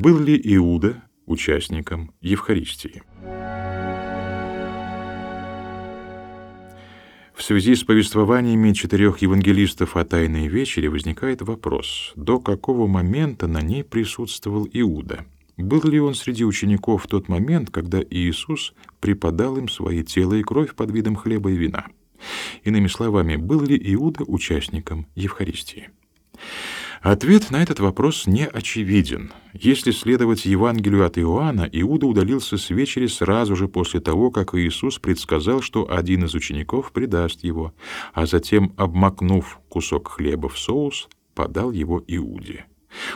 Был ли Иуда участником Евхаристии? В связи с повествованиями четырех евангелистов о Тайной вечере возникает вопрос, до какого момента на ней присутствовал Иуда? Был ли он среди учеников в тот момент, когда Иисус преподал им свои тело и кровь под видом хлеба и вина? Иными словами, был ли Иуда участником Евхаристии? Ответ на этот вопрос не очевиден. Если следовать Евангелию от Иоанна, Иуда удалился с вечери сразу же после того, как Иисус предсказал, что один из учеников предаст его, а затем, обмакнув кусок хлеба в соус, подал его Иуде.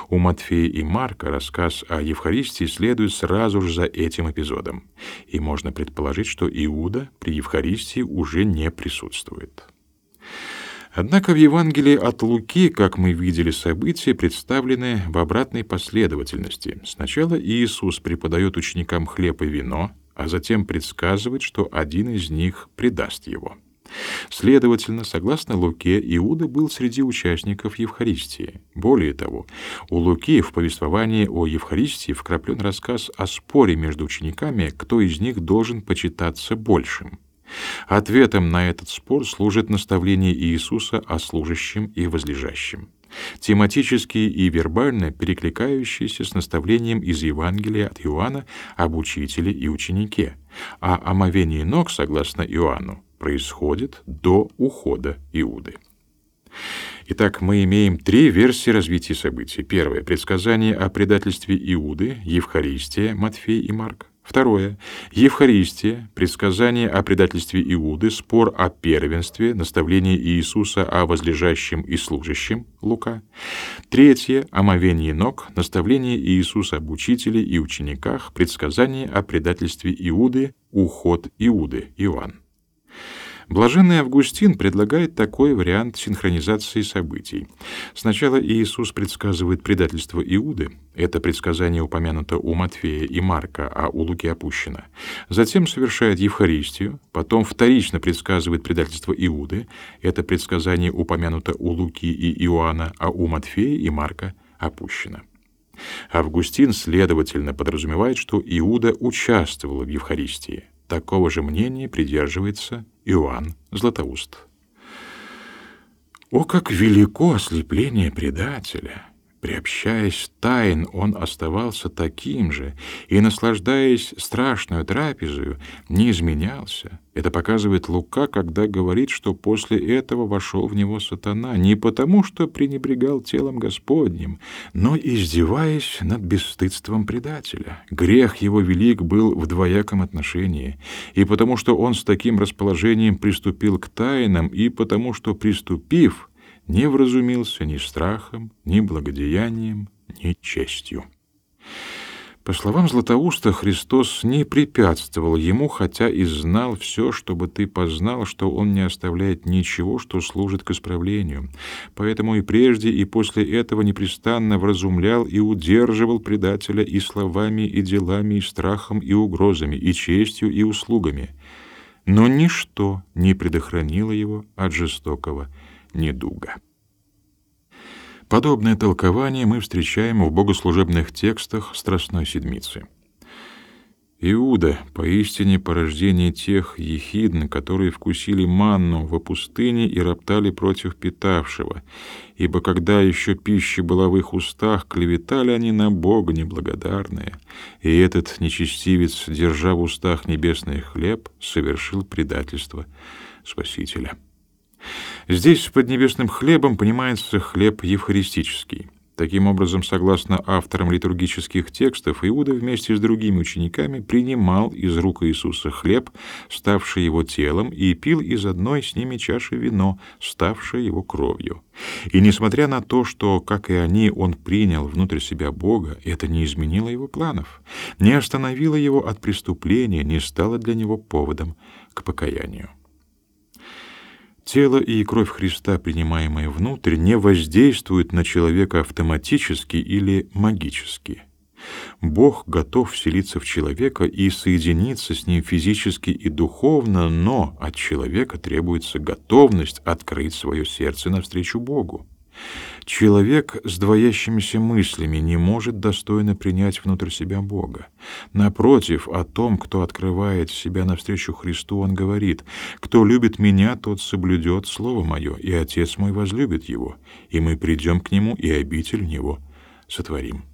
У Матфея и Марка рассказ о Евхаристии следует сразу же за этим эпизодом, и можно предположить, что Иуда при Евхаристии уже не присутствует. Однако в Евангелии от Луки, как мы видели, события представлены в обратной последовательности. Сначала Иисус преподает ученикам хлеб и вино, а затем предсказывает, что один из них предаст его. Следовательно, согласно Луке, Иуда был среди участников Евхаристии. Более того, у Луки в повествовании о Евхаристии вкраплен рассказ о споре между учениками, кто из них должен почитаться большим. Ответом на этот спор служит наставление Иисуса о служащем и возлежащем, тематически и вербально перекликающиеся с наставлением из Евангелия от Иоанна об учителе и ученике, а омовение ног, согласно Иоанну, происходит до ухода Иуды. Итак, мы имеем три версии развития событий. Первое — предсказание о предательстве Иуды, Евхаристия, Матфей и Марк. Второе. Евхаристия, предсказание о предательстве Иуды, спор о первенстве, наставление Иисуса о возлежащем и служащем, Лука. Третье. Омовение ног, наставление Иисуса об учителе и учениках, предсказание о предательстве Иуды, уход Иуды, Иоанн. Блаженный Августин предлагает такой вариант синхронизации событий. Сначала Иисус предсказывает предательство Иуды, это предсказание упомянуто у Матфея и Марка, а у Луки опущено. Затем совершает Евхаристию, потом вторично предсказывает предательство Иуды, это предсказание упомянуто у Луки и Иоанна, а у Матфея и Марка опущено. Августин, следовательно, подразумевает, что Иуда участвовал в Евхаристии. Такого же мнения придерживается Иоанн Златоуст. О, как велико ослепление предателя! Приобщаясь тайн, он оставался таким же и, наслаждаясь страшную трапезою, не изменялся. Это показывает Лука, когда говорит, что после этого вошел в него сатана, не потому, что пренебрегал телом Господним, но издеваясь над бесстыдством предателя. Грех его велик был в двояком отношении, и потому, что он с таким расположением приступил к тайнам, и потому, что, приступив, не вразумился ни страхом, ни благодеянием, ни честью. По словам Златоуста, Христос не препятствовал ему, хотя и знал все, чтобы ты познал, что он не оставляет ничего, что служит к исправлению. Поэтому и прежде, и после этого непрестанно вразумлял и удерживал предателя и словами, и делами, и страхом, и угрозами, и честью, и услугами. Но ничто не предохранило его от жестокого недуга. Подобное толкование мы встречаем в богослужебных текстах Страстной Седмицы. Иуда поистине порождение тех ехидн, которые вкусили манну во пустыне и роптали против питавшего, ибо когда еще пища была в их устах, клеветали они на Бога неблагодарные, и этот нечестивец, держа в устах небесный хлеб, совершил предательство Спасителя. Здесь под небесным хлебом понимается хлеб евхаристический. Таким образом, согласно авторам литургических текстов, Иуда вместе с другими учениками принимал из рук Иисуса хлеб, ставший его телом, и пил из одной с ними чаши вино, ставшее его кровью. И несмотря на то, что, как и они, он принял внутрь себя Бога, это не изменило его планов, не остановило его от преступления, не стало для него поводом к покаянию. Тело и кровь Христа, принимаемые внутрь, не воздействуют на человека автоматически или магически. Бог готов вселиться в человека и соединиться с ним физически и духовно, но от человека требуется готовность открыть свое сердце навстречу Богу. Человек с двоящимися мыслями не может достойно принять внутрь себя Бога. Напротив, о том, кто открывает себя навстречу Христу, он говорит, «Кто любит меня, тот соблюдет Слово Мое, и Отец мой возлюбит его, и мы придем к нему, и обитель в него сотворим».